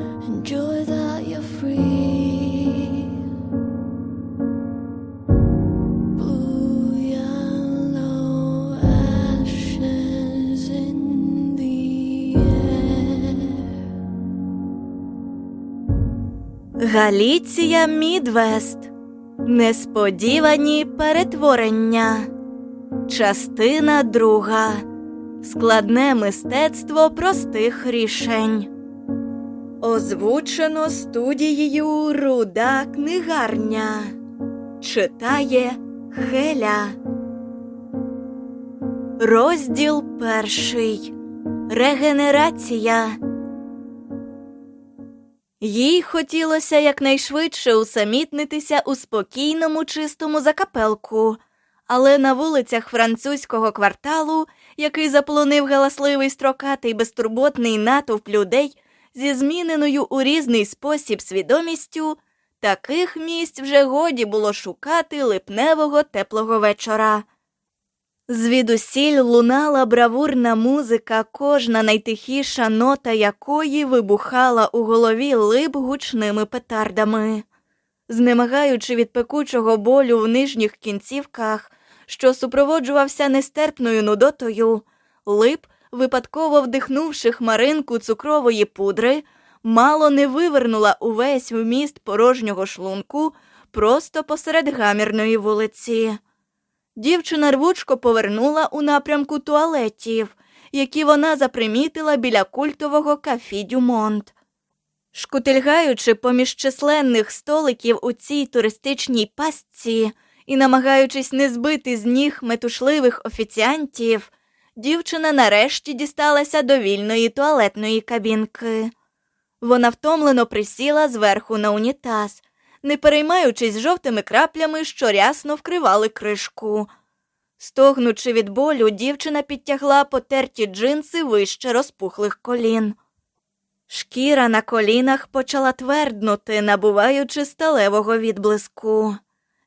enjoy that you're free. Галіція Мідвест. Несподівані перетворення. Частина друга. Складне мистецтво простих рішень. Озвучено студією Руда книгарня. Читає Хеля. Розділ перший. Регенерація. Їй хотілося якнайшвидше усамітнитися у спокійному чистому закапелку, але на вулицях французького кварталу, який заполонив галасливий строкатий безтурботний натовп людей зі зміненою у різний спосіб свідомістю, таких місць вже годі було шукати липневого теплого вечора. Звідусіль лунала бравурна музика, кожна найтихіша нота якої вибухала у голові лип гучними петардами. Знемагаючи від пекучого болю в нижніх кінцівках, що супроводжувався нестерпною нудотою, лип, випадково вдихнувши хмаринку цукрової пудри, мало не вивернула увесь вміст порожнього шлунку просто посеред гамірної вулиці. Дівчина рвучко повернула у напрямку туалетів, які вона запримітила біля культового кафі Дюмонт. Шкутильгаючи поміж численних столиків у цій туристичній пастці і намагаючись не збити з ніг метушливих офіціантів, дівчина нарешті дісталася до вільної туалетної кабінки. Вона втомлено присіла зверху на унітаз, не переймаючись жовтими краплями, що рясно вкривали кришку. Стогнучи від болю, дівчина підтягла потерті джинси вище розпухлих колін. Шкіра на колінах почала тверднути, набуваючи сталевого відблиску.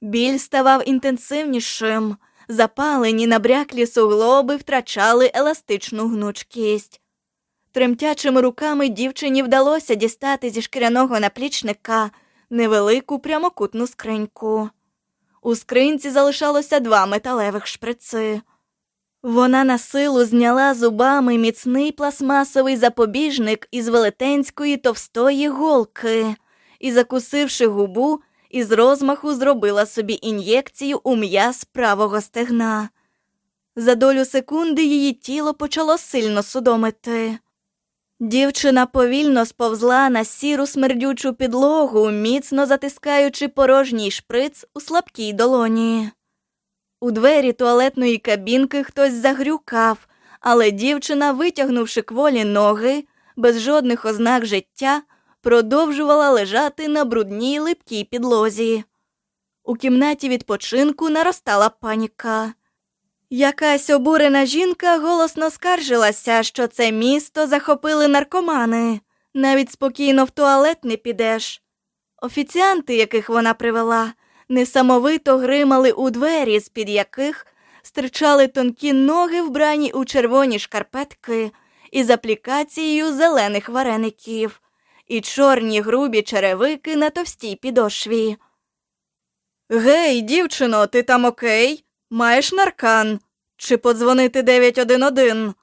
Біль ставав інтенсивнішим, запалені набряклі суглоби втрачали еластичну гнучкість. Тремтячими руками дівчині вдалося дістати зі шкіряного наплічника невелику прямокутну скриньку. У скринці залишалося два металевих шприци. Вона на силу зняла зубами міцний пластмасовий запобіжник із велетенської товстої голки і, закусивши губу, із розмаху зробила собі ін'єкцію у м'яз правого стегна. За долю секунди її тіло почало сильно судомити. Дівчина повільно сповзла на сіру смердючу підлогу, міцно затискаючи порожній шприц у слабкій долоні. У двері туалетної кабінки хтось загрюкав, але дівчина, витягнувши кволі ноги, без жодних ознак життя, продовжувала лежати на брудній липкій підлозі. У кімнаті відпочинку наростала паніка. Якась обурена жінка голосно скаржилася, що це місто захопили наркомани. Навіть спокійно в туалет не підеш. Офіціанти, яких вона привела, несамовито гримали у двері, з-під яких стирчали тонкі ноги, вбрані у червоні шкарпетки із аплікацією зелених вареників, і чорні грубі черевики на товстій підошві. Гей, дівчино, ти там окей? Маєш наркан? Чи подзвонити 911?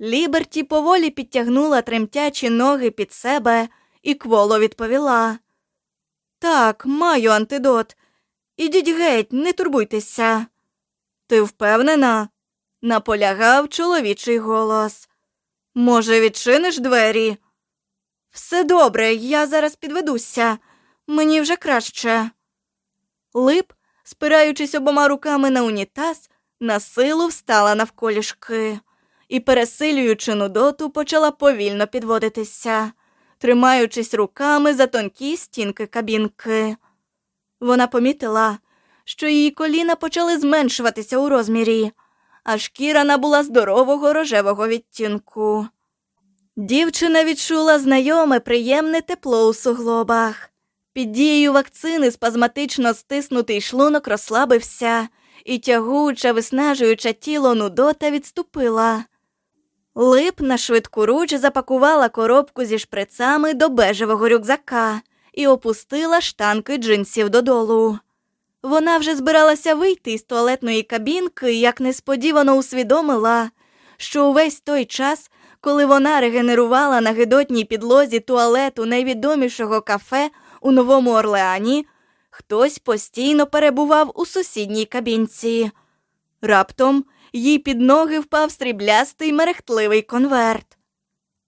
Ліберті поволі підтягнула тремтячі ноги під себе і кволо відповіла. Так, маю антидот. Ідіть геть, не турбуйтеся. Ти впевнена? наполягав чоловічий голос. Може, відчиниш двері? Все добре, я зараз підведуся. Мені вже краще. Лип, спираючись обома руками на унітаз, на силу встала навколішки і, пересилюючи нудоту, почала повільно підводитися, тримаючись руками за тонкі стінки кабінки. Вона помітила, що її коліна почали зменшуватися у розмірі, а шкіра набула здорового рожевого відтінку. Дівчина відчула знайоме приємне тепло у суглобах. Під дією вакцини спазматично стиснутий шлунок розслабився, і тягуча, виснажуюча тіло нудота відступила. Лип на швидку руч запакувала коробку зі шприцами до бежевого рюкзака і опустила штанки джинсів додолу. Вона вже збиралася вийти з туалетної кабінки, як несподівано усвідомила, що увесь той час, коли вона регенерувала на гидотній підлозі туалету найвідомішого кафе у Новому Орлеані, хтось постійно перебував у сусідній кабінці. Раптом їй під ноги впав сріблястий мерехтливий конверт.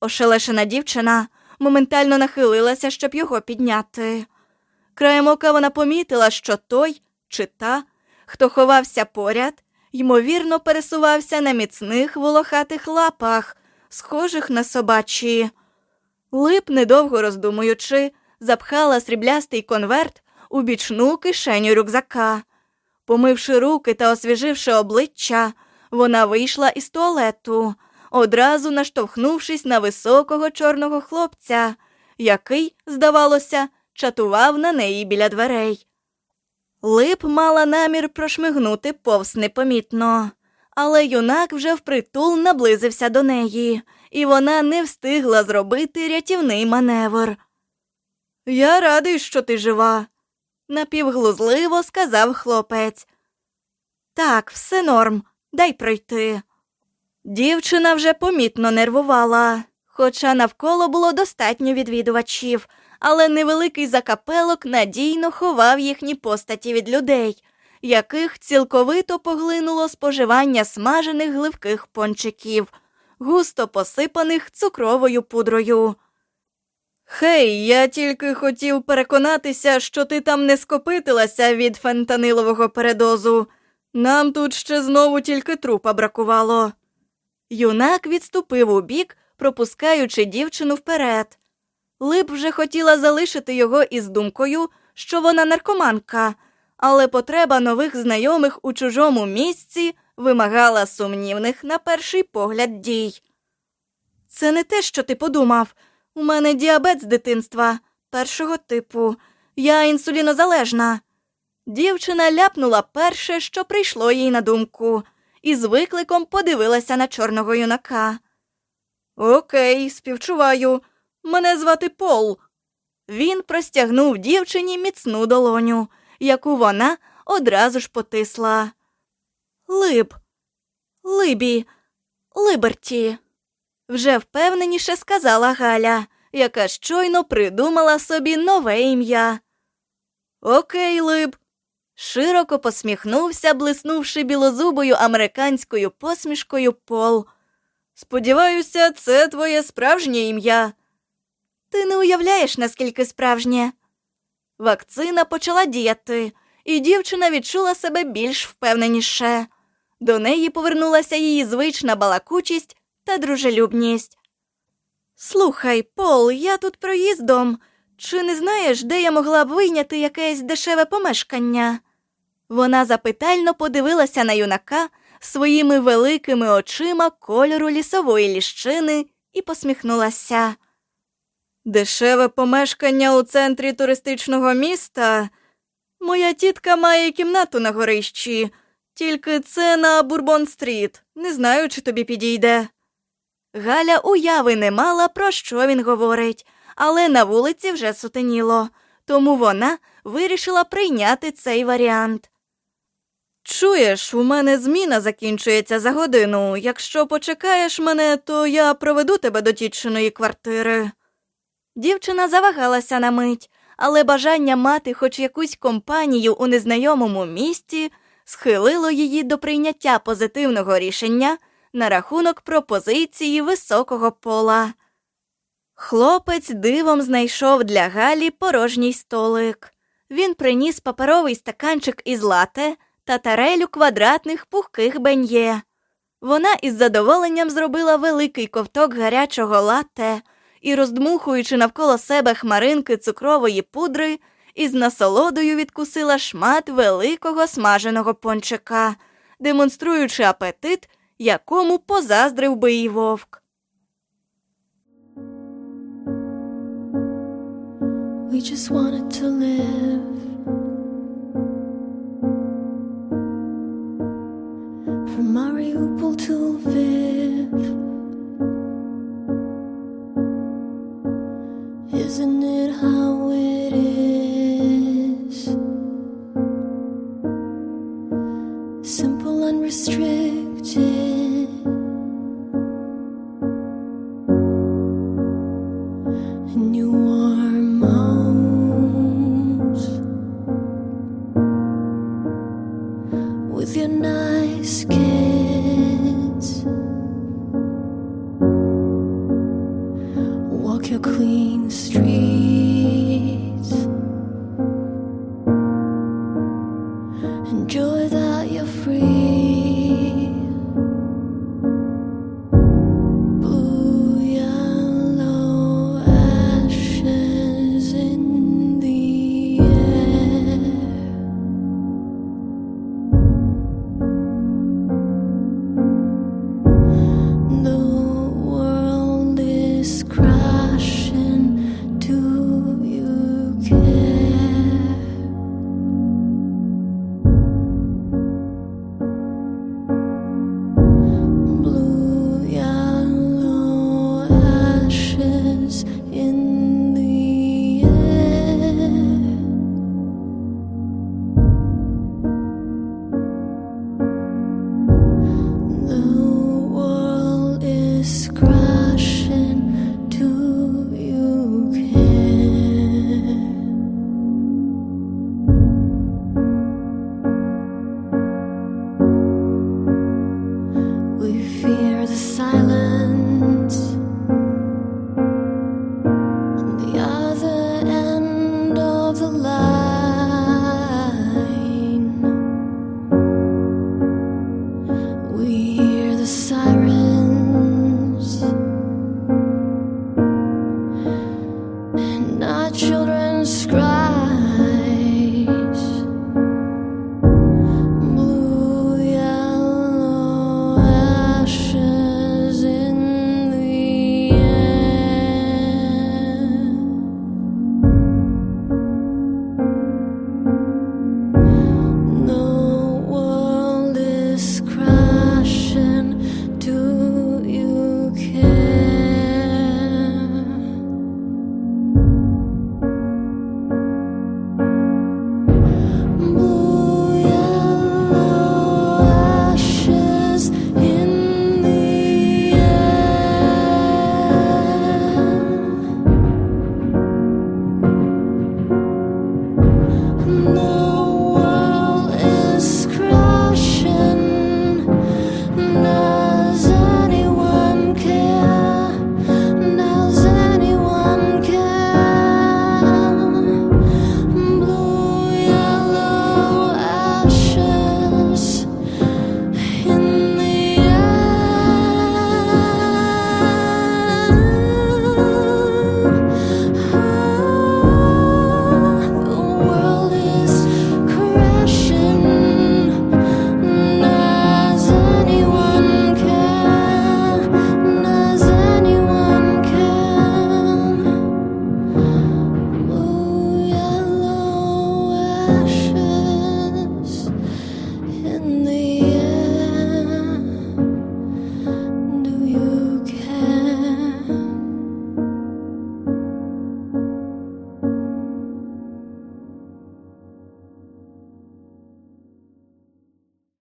Ошелешена дівчина моментально нахилилася, щоб його підняти. Краєм ока вона помітила, що той чи та, хто ховався поряд, ймовірно, пересувався на міцних волохатих лапах, схожих на собачі. Лип, недовго роздумуючи, запхала сріблястий конверт у бічну кишеню рюкзака. Помивши руки та освіживши обличчя, вона вийшла із туалету, одразу наштовхнувшись на високого чорного хлопця, який, здавалося, чатував на неї біля дверей. Лип мала намір прошмигнути повз непомітно, але юнак вже впритул наблизився до неї, і вона не встигла зробити рятівний маневр. Я радий, що ти жива, напівглузливо сказав хлопець. Так, все норм, дай пройти. Дівчина вже помітно нервувала, хоча навколо було достатньо відвідувачів, але невеликий закапелок надійно ховав їхні постаті від людей, яких цілковито поглинуло споживання смажених гливких пончиків, густо посипаних цукровою пудрою. Хей, я тільки хотів переконатися, що ти там не скопитилася від фентанилового передозу. Нам тут ще знову тільки трупа бракувало. Юнак відступив у бік, пропускаючи дівчину вперед. Лип вже хотіла залишити його із думкою, що вона наркоманка, але потреба нових знайомих у чужому місці вимагала сумнівних на перший погляд дій. Це не те, що ти подумав. У мене діабет з дитинства першого типу. Я інсулінозалежна. Дівчина ляпнула перше, що прийшло їй на думку, і з викликом подивилася на чорного юнака. Окей, співчуваю. Мене звати Пол. Він простягнув дівчині міцну долоню, яку вона одразу ж потисла. Либ, Либі, Либерті, вже впевненіше сказала Галя, яка щойно придумала собі нове ім'я. Окей, Либ. Широко посміхнувся, блиснувши білозубою американською посмішкою Пол. Сподіваюся, це твоє справжнє ім'я. Ти не уявляєш, наскільки справжнє. Вакцина почала діяти, і дівчина відчула себе більш впевненіше. До неї повернулася її звична балакучість та дружелюбність. Слухай, Пол, я тут проїздом. Чи не знаєш, де я могла б вийняти якесь дешеве помешкання? Вона запитально подивилася на юнака своїми великими очима кольору лісової ліщини і посміхнулася. Дешеве помешкання у центрі туристичного міста. Моя тітка має кімнату на горищі, тільки це на Бурбон стріт. Не знаю, чи тобі підійде. Галя уяви не мала, про що він говорить, але на вулиці вже сутеніло, тому вона вирішила прийняти цей варіант. Чуєш, у мене зміна закінчується за годину. Якщо почекаєш мене, то я проведу тебе до тітчиної квартири. Дівчина завагалася на мить, але бажання мати хоч якусь компанію у незнайомому місті схилило її до прийняття позитивного рішення на рахунок пропозиції високого пола. Хлопець дивом знайшов для Галі порожній столик. Він приніс паперовий стаканчик із лате та тарелю квадратних пухких бен'є. Вона із задоволенням зробила великий ковток гарячого лате і, роздмухуючи навколо себе хмаринки цукрової пудри, із насолодою відкусила шмат великого смаженого пончика, демонструючи апетит, якому позаздрив би і вовк. We just wanted to live. From Mariupol to Lviv, Isn't it how it